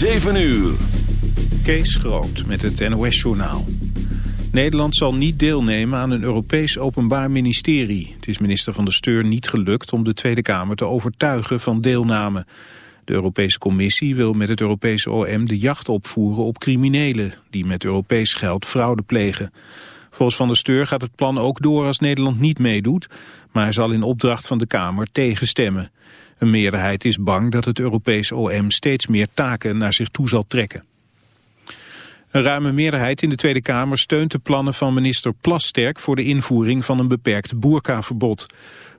7 uur. Kees Groot met het NOS-journaal. Nederland zal niet deelnemen aan een Europees Openbaar Ministerie. Het is minister van de Steur niet gelukt om de Tweede Kamer te overtuigen van deelname. De Europese Commissie wil met het Europese OM de jacht opvoeren op criminelen... die met Europees geld fraude plegen. Volgens Van der Steur gaat het plan ook door als Nederland niet meedoet... maar zal in opdracht van de Kamer tegenstemmen. Een meerderheid is bang dat het Europees OM steeds meer taken naar zich toe zal trekken. Een ruime meerderheid in de Tweede Kamer steunt de plannen van minister Plasterk voor de invoering van een beperkt boerkaverbod.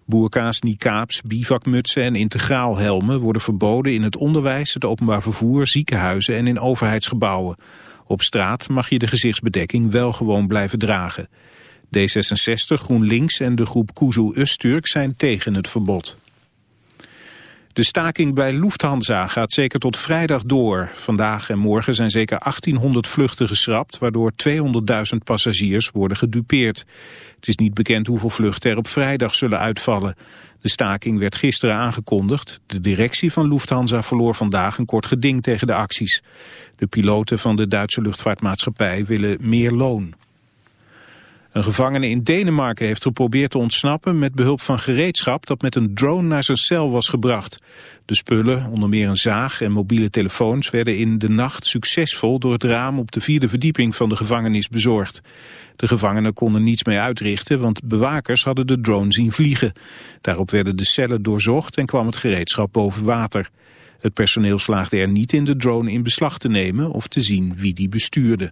Boerka's, niqabs, bivakmutsen en integraalhelmen worden verboden in het onderwijs, het openbaar vervoer, ziekenhuizen en in overheidsgebouwen. Op straat mag je de gezichtsbedekking wel gewoon blijven dragen. D66, GroenLinks en de groep Kuzu Usturk zijn tegen het verbod. De staking bij Lufthansa gaat zeker tot vrijdag door. Vandaag en morgen zijn zeker 1800 vluchten geschrapt... waardoor 200.000 passagiers worden gedupeerd. Het is niet bekend hoeveel vluchten er op vrijdag zullen uitvallen. De staking werd gisteren aangekondigd. De directie van Lufthansa verloor vandaag een kort geding tegen de acties. De piloten van de Duitse luchtvaartmaatschappij willen meer loon. Een gevangene in Denemarken heeft geprobeerd te ontsnappen met behulp van gereedschap dat met een drone naar zijn cel was gebracht. De spullen, onder meer een zaag en mobiele telefoons, werden in de nacht succesvol door het raam op de vierde verdieping van de gevangenis bezorgd. De gevangenen konden niets mee uitrichten, want bewakers hadden de drone zien vliegen. Daarop werden de cellen doorzocht en kwam het gereedschap boven water. Het personeel slaagde er niet in de drone in beslag te nemen of te zien wie die bestuurde.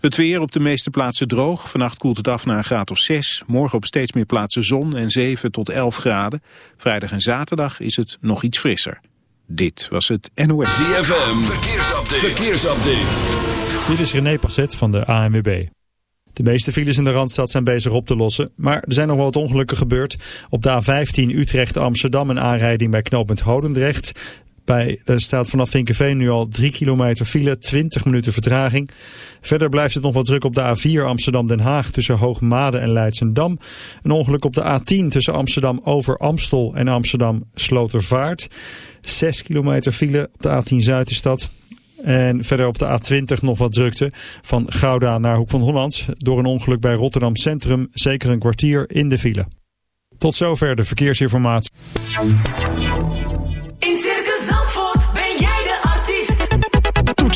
Het weer op de meeste plaatsen droog. Vannacht koelt het af naar een graad of 6. Morgen op steeds meer plaatsen zon en 7 tot 11 graden. Vrijdag en zaterdag is het nog iets frisser. Dit was het NOS. ZFM, verkeersupdate. verkeersupdate. Dit is René Passet van de ANWB. De meeste files in de Randstad zijn bezig op te lossen. Maar er zijn nog wel wat ongelukken gebeurd. Op de A15 Utrecht-Amsterdam een aanrijding bij knooppunt Hodendrecht. Bij, er staat vanaf Vinkenveen nu al 3 kilometer file, 20 minuten vertraging. Verder blijft het nog wat druk op de A4 Amsterdam-Den Haag tussen Hoogmade en Leidsendam. Een ongeluk op de A10 tussen Amsterdam over Amstel en Amsterdam Slotervaart. 6 kilometer file op de A10 Zuiderstad. En verder op de A20 nog wat drukte van Gouda naar Hoek van Holland. Door een ongeluk bij Rotterdam Centrum zeker een kwartier in de file. Tot zover de verkeersinformatie.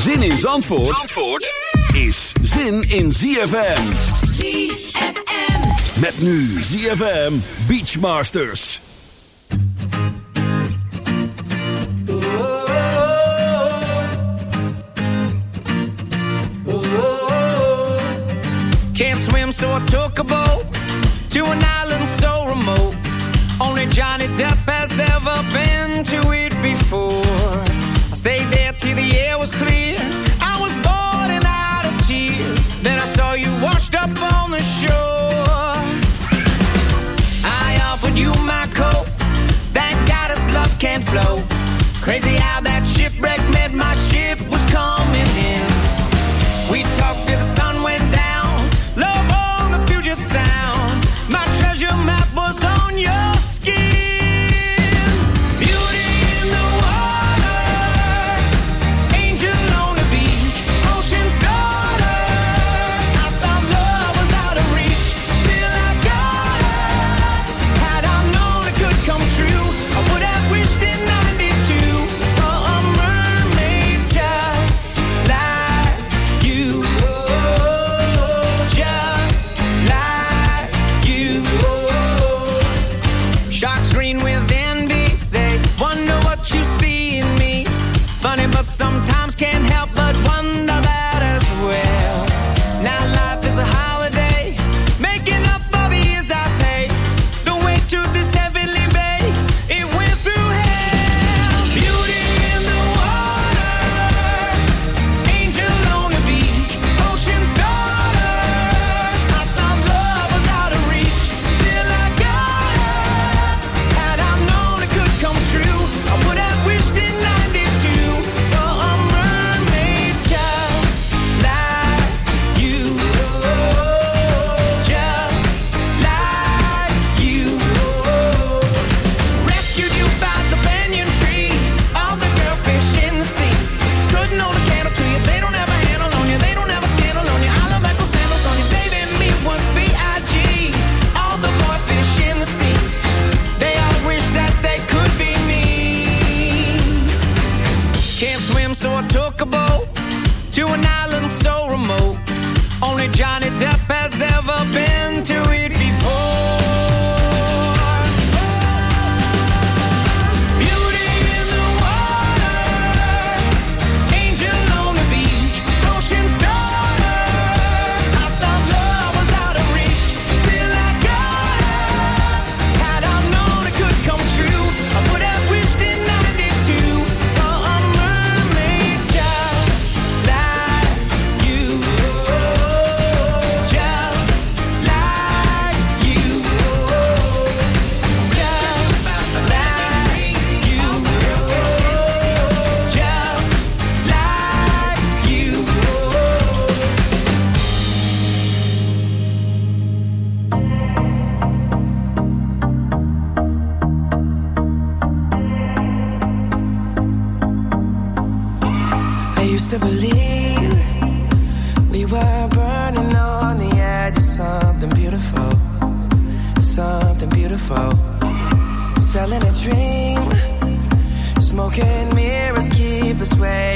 Zin in Zandvoort, Zandvoort is zin in ZFM. ZFM. Met nu ZFM Beachmasters. Can't swim, so I took a boat to an island so remote. Only Johnny Depp has ever been to it before. I stayed there Can't flow. Crazy how that shipwreck meant my Sharks green with envy, they wonder what you see in me. Funny, but sometimes. Dream, smoking mirrors keep us waiting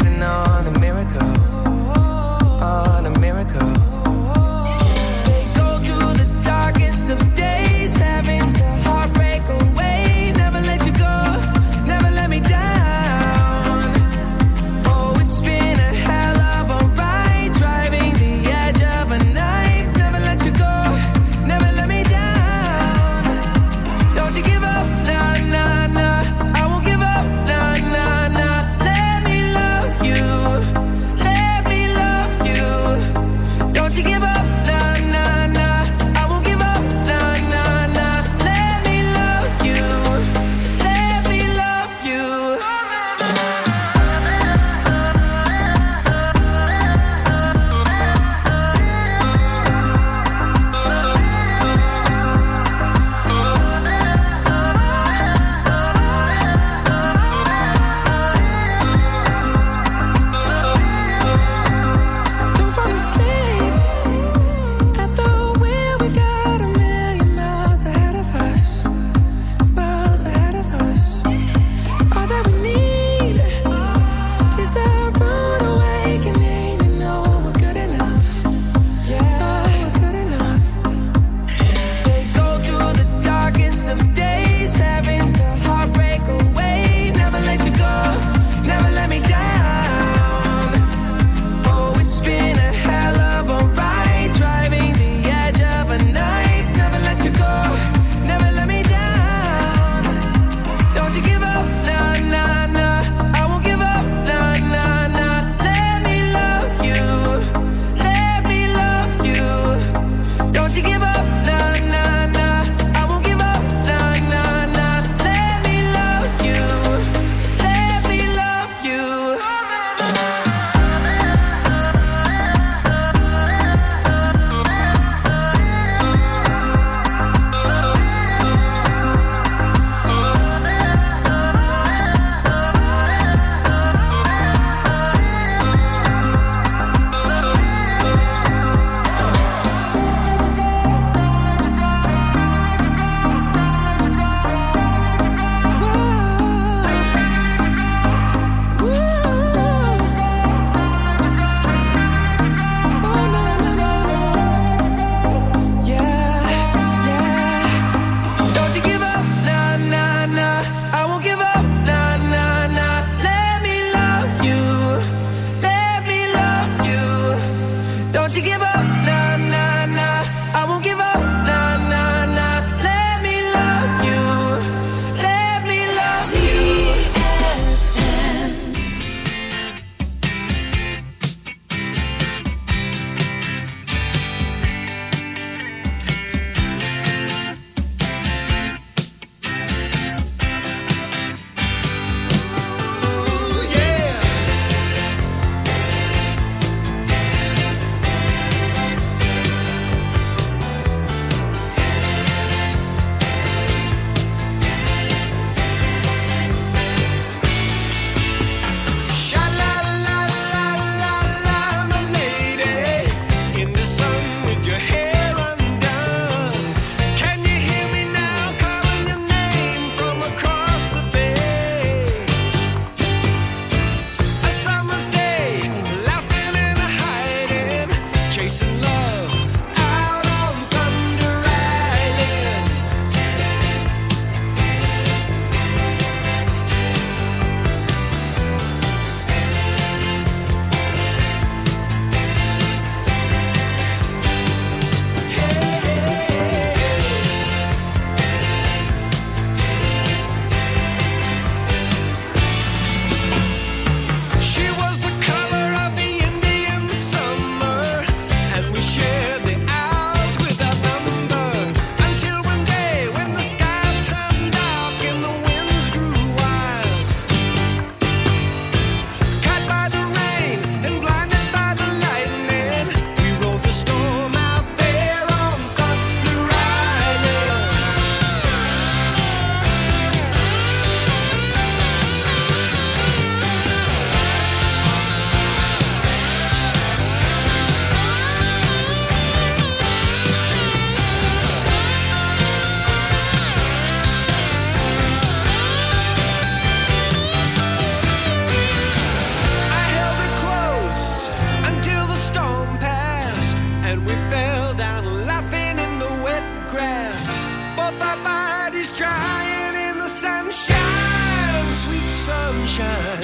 sunshine, sweet sunshine.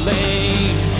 alleen.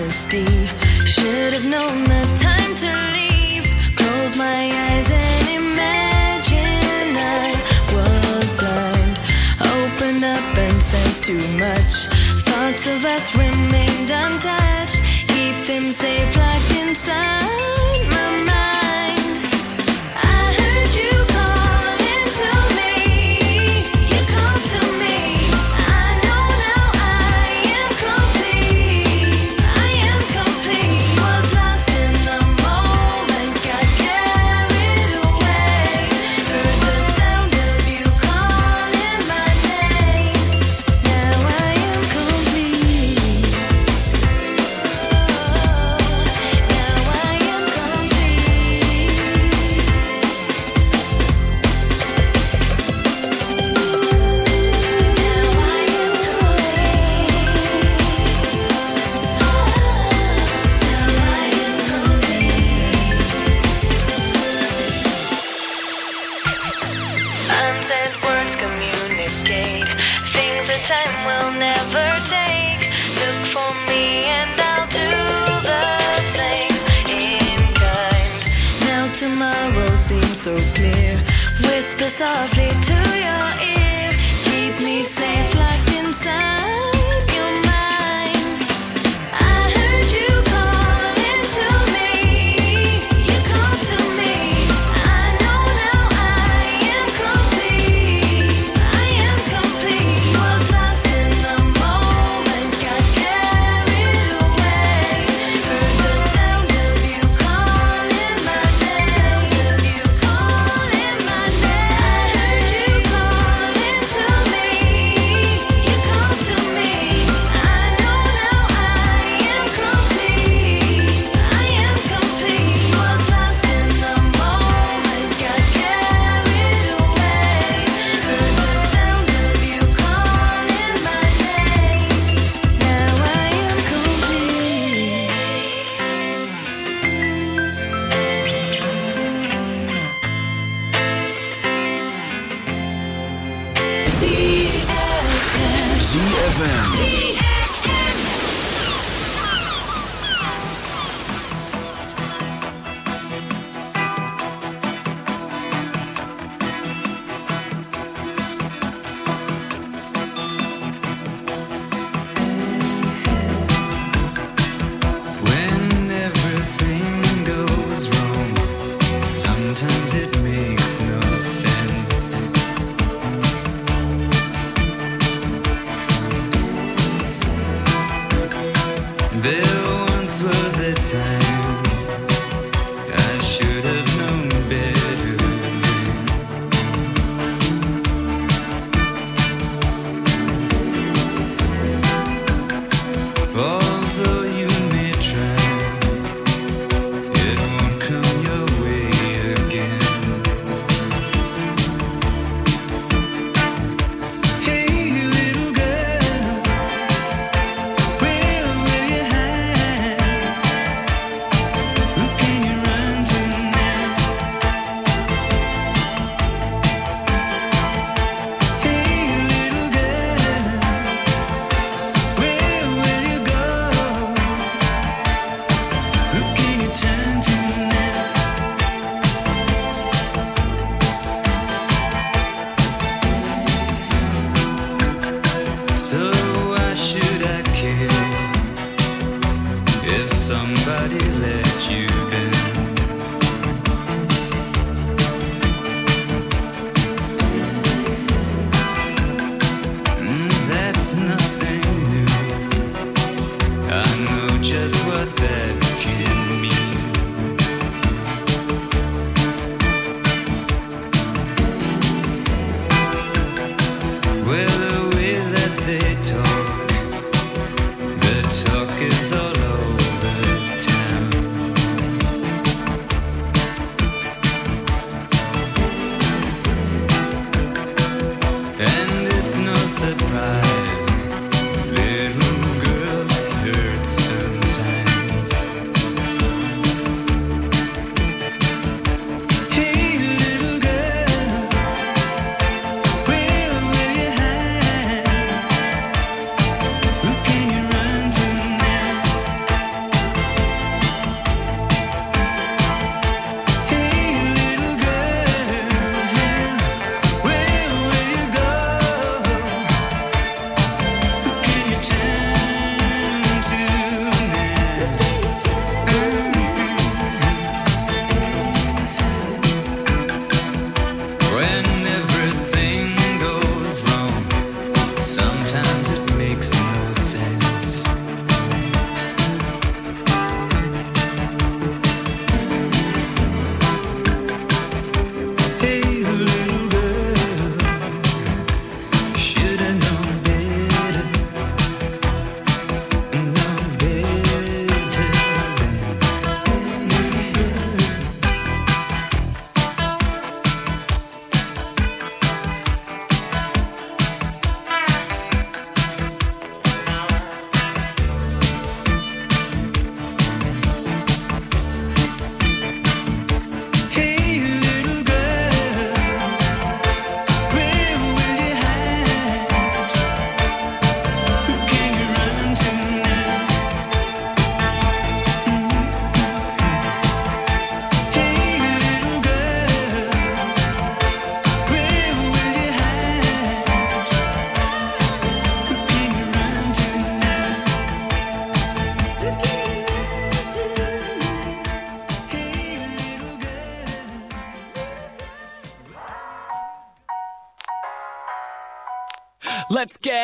honesty. Should have known the time to leave. Close my eyes and imagine I was blind. Open up and said too much. Thoughts of us remained untouched. Keep them safe locked inside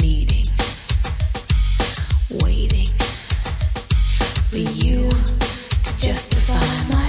Needing, waiting for you to justify my.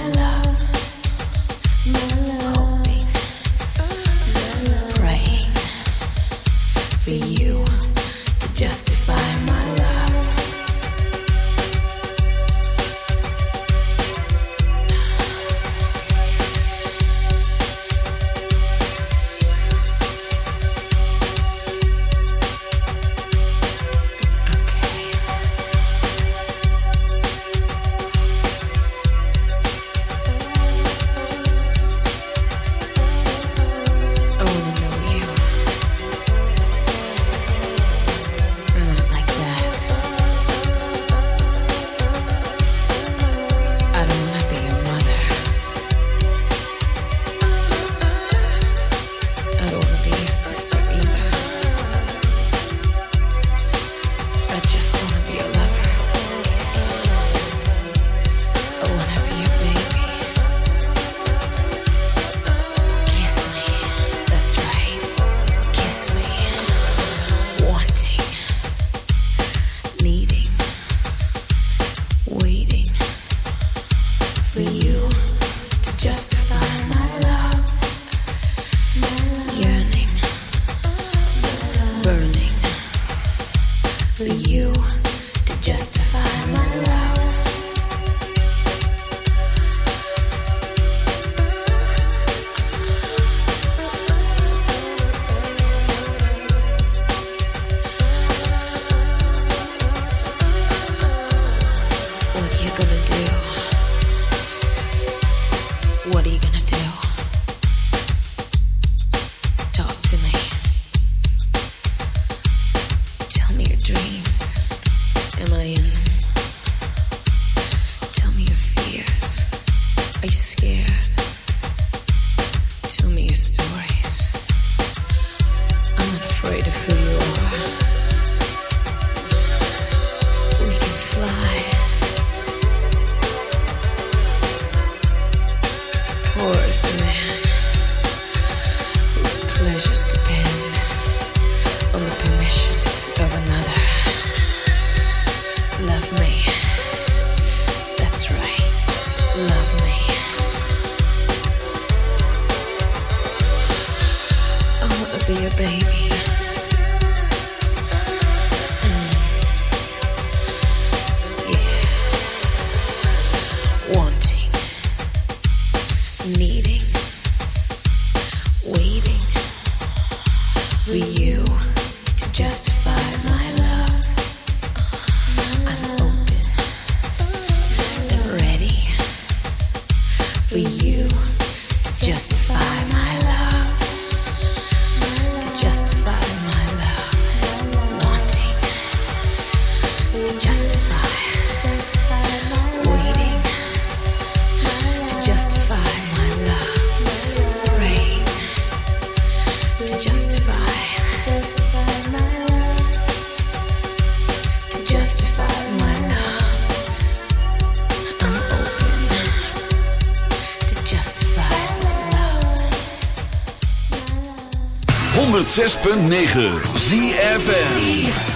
106.9 ZFN